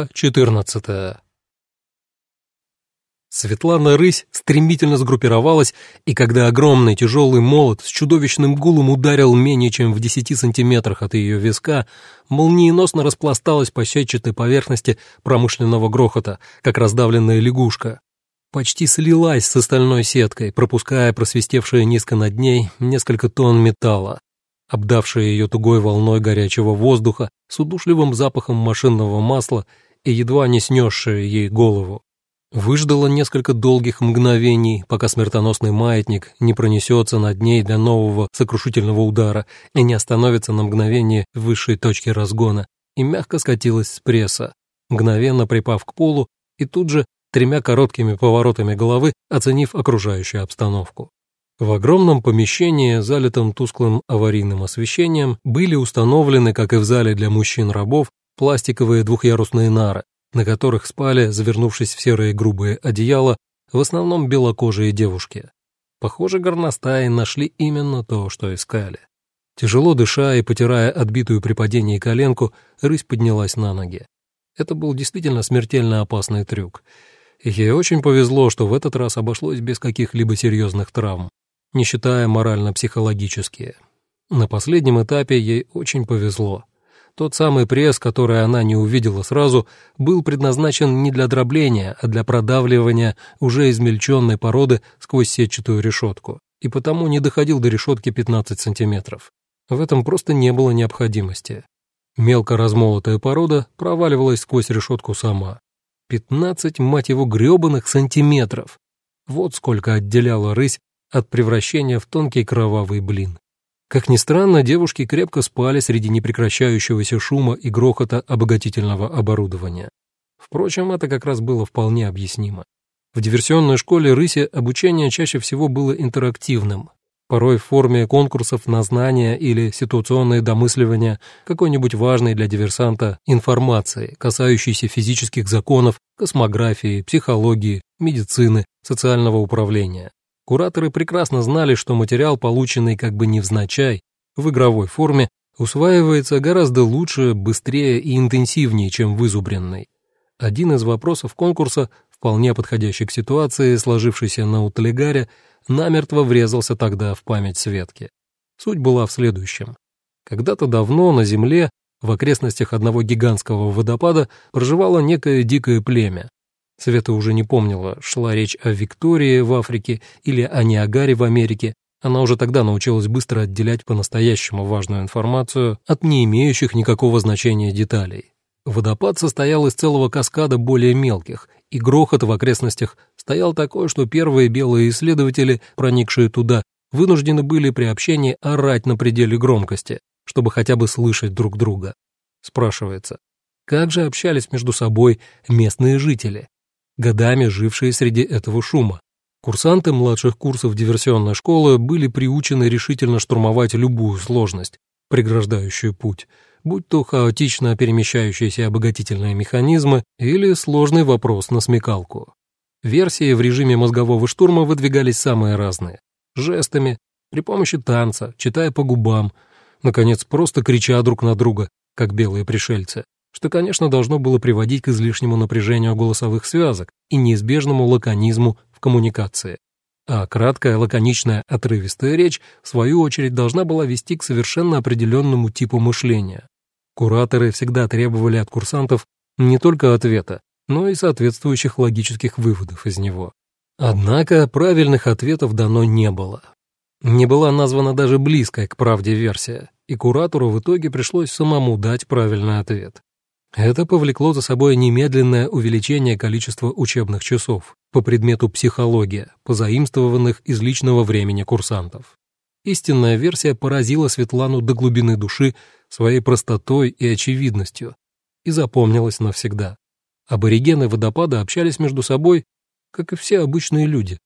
Глава 14 Светлана Рысь стремительно сгруппировалась, и когда огромный тяжелый молот с чудовищным гулом ударил менее чем в десяти сантиметрах от ее виска, молниеносно распласталась по сетчатой поверхности промышленного грохота, как раздавленная лягушка. Почти слилась с остальной сеткой, пропуская просвистевшие низко над ней несколько тонн металла, обдавшие ее тугой волной горячего воздуха с удушливым запахом машинного масла и едва не снесшие ей голову. Выждала несколько долгих мгновений, пока смертоносный маятник не пронесется над ней для нового сокрушительного удара и не остановится на мгновение в высшей точке разгона, и мягко скатилась с пресса, мгновенно припав к полу и тут же тремя короткими поворотами головы оценив окружающую обстановку. В огромном помещении, залитом тусклым аварийным освещением, были установлены, как и в зале для мужчин-рабов, пластиковые двухъярусные нары, на которых спали, завернувшись в серые грубые одеяла, в основном белокожие девушки. Похоже, горностаи нашли именно то, что искали. Тяжело дыша и потирая отбитую при падении коленку, рысь поднялась на ноги. Это был действительно смертельно опасный трюк. Ей очень повезло, что в этот раз обошлось без каких-либо серьезных травм, не считая морально-психологические. На последнем этапе ей очень повезло. Тот самый пресс, который она не увидела сразу, был предназначен не для дробления, а для продавливания уже измельченной породы сквозь сетчатую решетку, и потому не доходил до решетки 15 сантиметров. В этом просто не было необходимости. Мелко размолотая порода проваливалась сквозь решетку сама. 15, мать его, гребаных сантиметров! Вот сколько отделяла рысь от превращения в тонкий кровавый блин. Как ни странно, девушки крепко спали среди непрекращающегося шума и грохота обогатительного оборудования. Впрочем, это как раз было вполне объяснимо. В диверсионной школе рыси обучение чаще всего было интерактивным, порой в форме конкурсов на знания или ситуационное домысливание какой-нибудь важной для диверсанта информации, касающейся физических законов, космографии, психологии, медицины, социального управления. Кураторы прекрасно знали, что материал, полученный как бы невзначай, в игровой форме, усваивается гораздо лучше, быстрее и интенсивнее, чем вызубренный. Один из вопросов конкурса, вполне подходящий к ситуации, сложившейся на Утлегаре, намертво врезался тогда в память Светки. Суть была в следующем. Когда-то давно на Земле, в окрестностях одного гигантского водопада, проживало некое дикое племя, Света уже не помнила, шла речь о Виктории в Африке или о Ниагаре в Америке. Она уже тогда научилась быстро отделять по-настоящему важную информацию от не имеющих никакого значения деталей. Водопад состоял из целого каскада более мелких, и грохот в окрестностях стоял такой, что первые белые исследователи, проникшие туда, вынуждены были при общении орать на пределе громкости, чтобы хотя бы слышать друг друга. Спрашивается, как же общались между собой местные жители? Годами жившие среди этого шума. Курсанты младших курсов диверсионной школы были приучены решительно штурмовать любую сложность, преграждающую путь, будь то хаотично перемещающиеся обогатительные механизмы или сложный вопрос на смекалку. Версии в режиме мозгового штурма выдвигались самые разные. Жестами, при помощи танца, читая по губам, наконец, просто крича друг на друга, как белые пришельцы что, конечно, должно было приводить к излишнему напряжению голосовых связок и неизбежному лаконизму в коммуникации. А краткая, лаконичная, отрывистая речь, в свою очередь, должна была вести к совершенно определенному типу мышления. Кураторы всегда требовали от курсантов не только ответа, но и соответствующих логических выводов из него. Однако правильных ответов дано не было. Не была названа даже близкая к правде версия, и куратору в итоге пришлось самому дать правильный ответ. Это повлекло за собой немедленное увеличение количества учебных часов по предмету психология, позаимствованных из личного времени курсантов. Истинная версия поразила Светлану до глубины души своей простотой и очевидностью и запомнилась навсегда. Аборигены водопада общались между собой, как и все обычные люди,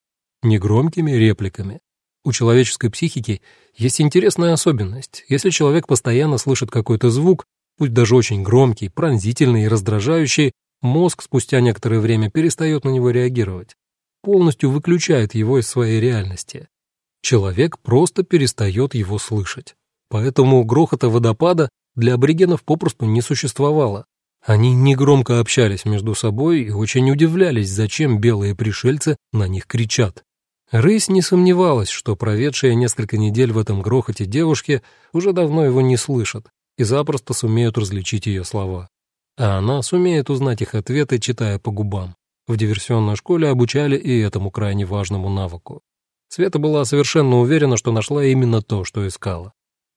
негромкими репликами. У человеческой психики есть интересная особенность. Если человек постоянно слышит какой-то звук, пусть даже очень громкий, пронзительный и раздражающий, мозг спустя некоторое время перестает на него реагировать, полностью выключает его из своей реальности. Человек просто перестает его слышать. Поэтому грохота водопада для аборигенов попросту не существовало. Они негромко общались между собой и очень удивлялись, зачем белые пришельцы на них кричат. Рысь не сомневалась, что проведшие несколько недель в этом грохоте девушки уже давно его не слышат и запросто сумеют различить ее слова. А она сумеет узнать их ответы, читая по губам. В диверсионной школе обучали и этому крайне важному навыку. Света была совершенно уверена, что нашла именно то, что искала.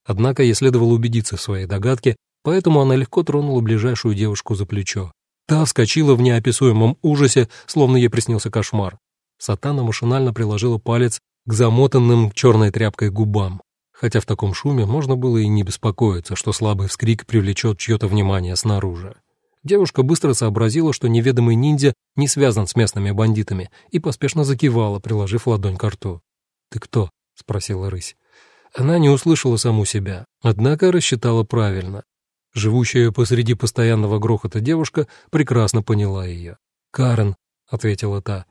Однако ей следовало убедиться в своей догадке, поэтому она легко тронула ближайшую девушку за плечо. Та вскочила в неописуемом ужасе, словно ей приснился кошмар. Сатана машинально приложила палец к замотанным черной тряпкой губам, хотя в таком шуме можно было и не беспокоиться, что слабый вскрик привлечет чье-то внимание снаружи. Девушка быстро сообразила, что неведомый ниндзя не связан с местными бандитами, и поспешно закивала, приложив ладонь к рту. «Ты кто?» — спросила рысь. Она не услышала саму себя, однако рассчитала правильно. Живущая посреди постоянного грохота девушка прекрасно поняла ее. «Карен», — ответила та,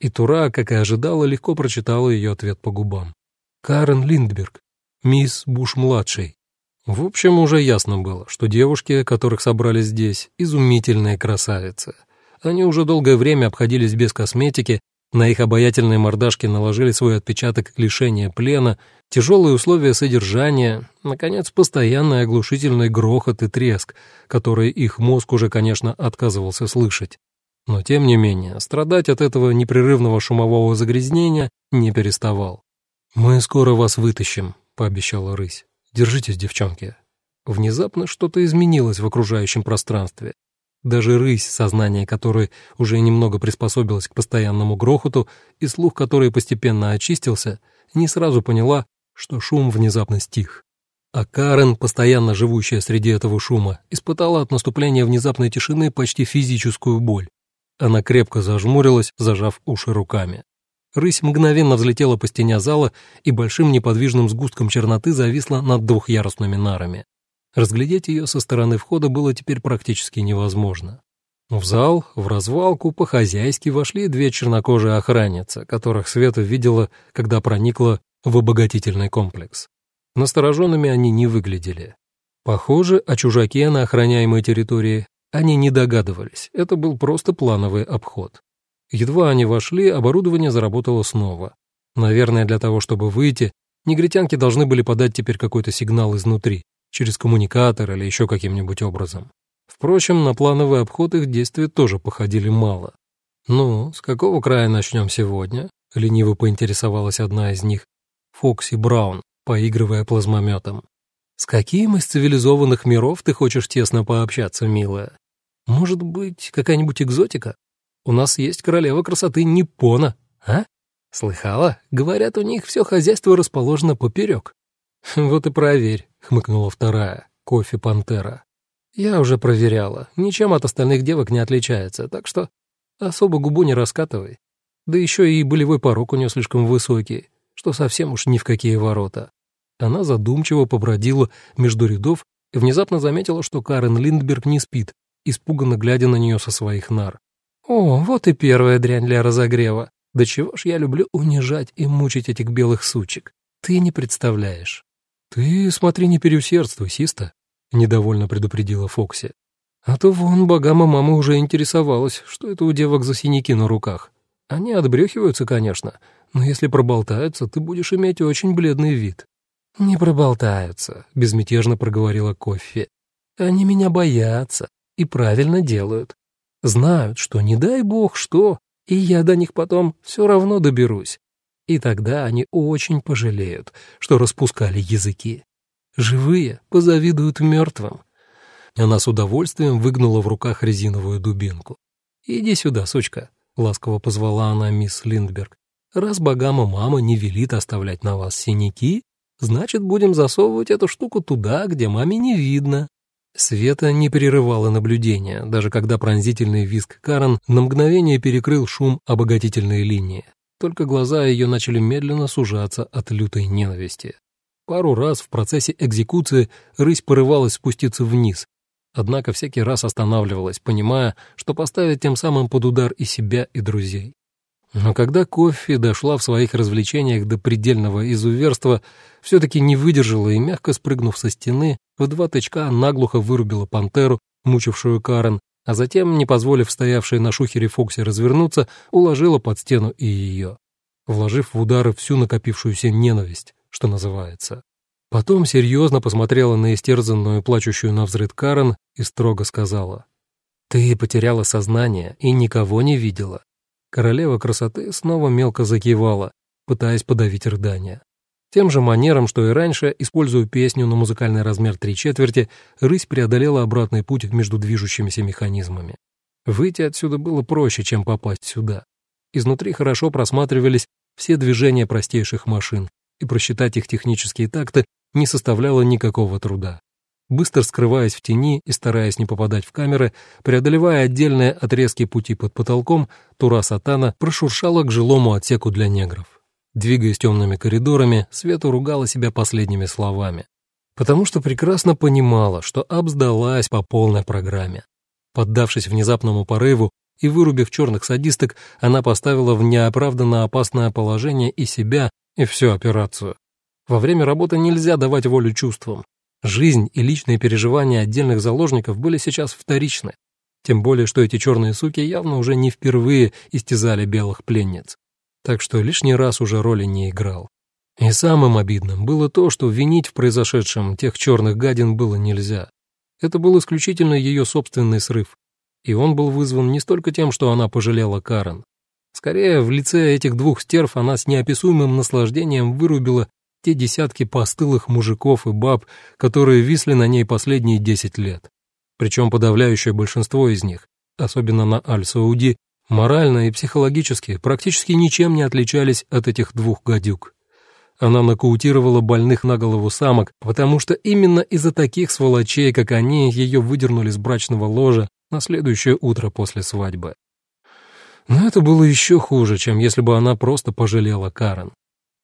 и Тура, как и ожидала, легко прочитала ее ответ по губам. «Карен Линдберг, мисс Буш-младший». В общем, уже ясно было, что девушки, которых собрали здесь, изумительные красавицы. Они уже долгое время обходились без косметики, на их обаятельные мордашки наложили свой отпечаток лишения плена, тяжелые условия содержания, наконец, постоянный оглушительный грохот и треск, который их мозг уже, конечно, отказывался слышать. Но, тем не менее, страдать от этого непрерывного шумового загрязнения не переставал. «Мы скоро вас вытащим», — пообещала рысь. Держитесь, девчонки. Внезапно что-то изменилось в окружающем пространстве. Даже рысь, сознание которой уже немного приспособилось к постоянному грохоту и слух которой постепенно очистился, не сразу поняла, что шум внезапно стих. А Карен, постоянно живущая среди этого шума, испытала от наступления внезапной тишины почти физическую боль. Она крепко зажмурилась, зажав уши руками. Рысь мгновенно взлетела по стене зала и большим неподвижным сгустком черноты зависла над двухъярусными нарами. Разглядеть ее со стороны входа было теперь практически невозможно. В зал, в развалку, по-хозяйски вошли две чернокожие охранницы, которых Света видела, когда проникла в обогатительный комплекс. Настороженными они не выглядели. Похоже, о чужаке на охраняемой территории они не догадывались, это был просто плановый обход. Едва они вошли, оборудование заработало снова. Наверное, для того, чтобы выйти, негритянки должны были подать теперь какой-то сигнал изнутри, через коммуникатор или еще каким-нибудь образом. Впрочем, на плановый обход их действия тоже походили мало. «Ну, с какого края начнем сегодня?» — лениво поинтересовалась одна из них, Фокси Браун, поигрывая плазмометом. «С каким из цивилизованных миров ты хочешь тесно пообщаться, милая? Может быть, какая-нибудь экзотика?» У нас есть королева красоты Ниппона, а? Слыхала? Говорят, у них все хозяйство расположено поперек. Вот и проверь, хмыкнула вторая, кофе Пантера. Я уже проверяла, ничем от остальных девок не отличается, так что особо губу не раскатывай. Да еще и болевой порог у нее слишком высокий, что совсем уж ни в какие ворота. Она задумчиво побродила между рядов и внезапно заметила, что Карен Линдберг не спит, испуганно глядя на нее со своих нар. О, вот и первая дрянь для разогрева. Да чего ж я люблю унижать и мучить этих белых сучек. Ты не представляешь. Ты смотри, не переусердствуй, Систа, — недовольно предупредила Фокси. А то вон богама мама уже интересовалась, что это у девок за синяки на руках. Они отбрехиваются, конечно, но если проболтаются, ты будешь иметь очень бледный вид. «Не проболтаются», — безмятежно проговорила Кофе. «Они меня боятся и правильно делают. Знают, что не дай бог что, и я до них потом все равно доберусь. И тогда они очень пожалеют, что распускали языки. Живые позавидуют мертвым. Она с удовольствием выгнула в руках резиновую дубинку. «Иди сюда, сучка», — ласково позвала она мисс Линдберг. «Раз богама мама не велит оставлять на вас синяки, значит, будем засовывать эту штуку туда, где маме не видно, Света не прерывала наблюдения, даже когда пронзительный визг Карен на мгновение перекрыл шум обогатительной линии. Только глаза ее начали медленно сужаться от лютой ненависти. Пару раз в процессе экзекуции рысь порывалась спуститься вниз, однако всякий раз останавливалась, понимая, что поставит тем самым под удар и себя, и друзей. Но когда Кофи дошла в своих развлечениях до предельного изуверства, все-таки не выдержала и, мягко спрыгнув со стены, в два тычка наглухо вырубила пантеру мучившую Карен, а затем, не позволив стоявшей на шухере Фоксе развернуться, уложила под стену и ее, вложив в удары всю накопившуюся ненависть, что называется. Потом серьезно посмотрела на истерзанную, плачущую на взрыд Карен и строго сказала. «Ты потеряла сознание и никого не видела». Королева красоты снова мелко закивала, пытаясь подавить рыдания. Тем же манером, что и раньше, используя песню на музыкальный размер три четверти, рысь преодолела обратный путь между движущимися механизмами. Выйти отсюда было проще, чем попасть сюда. Изнутри хорошо просматривались все движения простейших машин, и просчитать их технические такты не составляло никакого труда. Быстро скрываясь в тени и стараясь не попадать в камеры, преодолевая отдельные отрезки пути под потолком, Тура Сатана прошуршала к жилому отсеку для негров. Двигаясь темными коридорами, Света ругала себя последними словами, потому что прекрасно понимала, что обсдалась по полной программе. Поддавшись внезапному порыву и вырубив черных садисток, она поставила в неоправданно опасное положение и себя, и всю операцию. Во время работы нельзя давать волю чувствам. Жизнь и личные переживания отдельных заложников были сейчас вторичны. Тем более, что эти черные суки явно уже не впервые истязали белых пленниц. Так что лишний раз уже роли не играл. И самым обидным было то, что винить в произошедшем тех черных гадин было нельзя. Это был исключительно ее собственный срыв. И он был вызван не столько тем, что она пожалела Карен. Скорее, в лице этих двух стерв она с неописуемым наслаждением вырубила те десятки постылых мужиков и баб, которые висли на ней последние десять лет. Причем подавляющее большинство из них, особенно на Аль-Сауди, морально и психологически практически ничем не отличались от этих двух гадюк. Она нокаутировала больных на голову самок, потому что именно из-за таких сволочей, как они, ее выдернули с брачного ложа на следующее утро после свадьбы. Но это было еще хуже, чем если бы она просто пожалела Карен,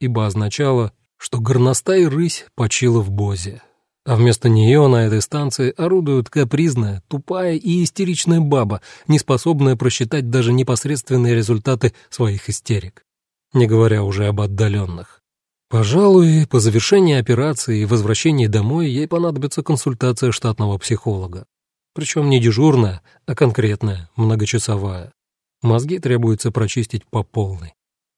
ибо означало, что горностай рысь почила в Бозе, а вместо нее на этой станции орудует капризная, тупая и истеричная баба, не способная просчитать даже непосредственные результаты своих истерик, не говоря уже об отдаленных. Пожалуй, по завершении операции и возвращении домой ей понадобится консультация штатного психолога. Причем не дежурная, а конкретная, многочасовая. Мозги требуется прочистить по полной.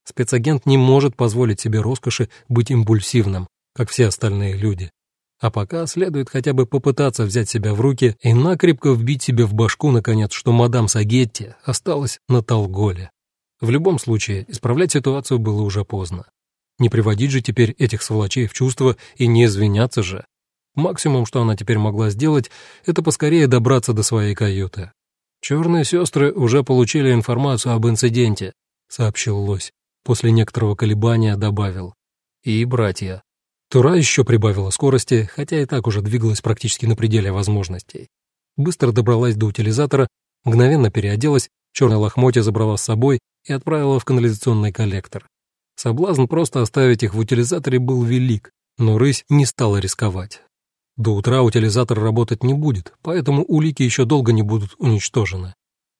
Спецагент не может позволить себе роскоши быть импульсивным, как все остальные люди. А пока следует хотя бы попытаться взять себя в руки и накрепко вбить себе в башку, наконец, что мадам Сагетти осталась на Толголе. В любом случае, исправлять ситуацию было уже поздно. Не приводить же теперь этих сволочей в чувство и не извиняться же. Максимум, что она теперь могла сделать, это поскорее добраться до своей каюты. «Черные сестры уже получили информацию об инциденте», — сообщил Лось. После некоторого колебания добавил. И братья. Тура еще прибавила скорости, хотя и так уже двигалась практически на пределе возможностей. Быстро добралась до утилизатора, мгновенно переоделась, черное лохмотье забрала с собой и отправила в канализационный коллектор. Соблазн просто оставить их в утилизаторе был велик, но рысь не стала рисковать. До утра утилизатор работать не будет, поэтому улики еще долго не будут уничтожены.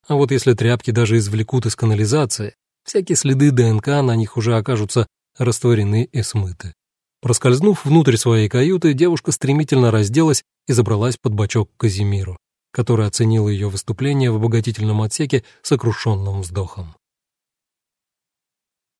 А вот если тряпки даже извлекут из канализации, всякие следы ДНК на них уже окажутся растворены и смыты. Проскользнув внутрь своей каюты, девушка стремительно разделась и забралась под бочок к Казимиру, который оценил ее выступление в обогатительном отсеке сокрушенным вздохом.